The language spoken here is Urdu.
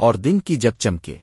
اور دن کی جب چمکے۔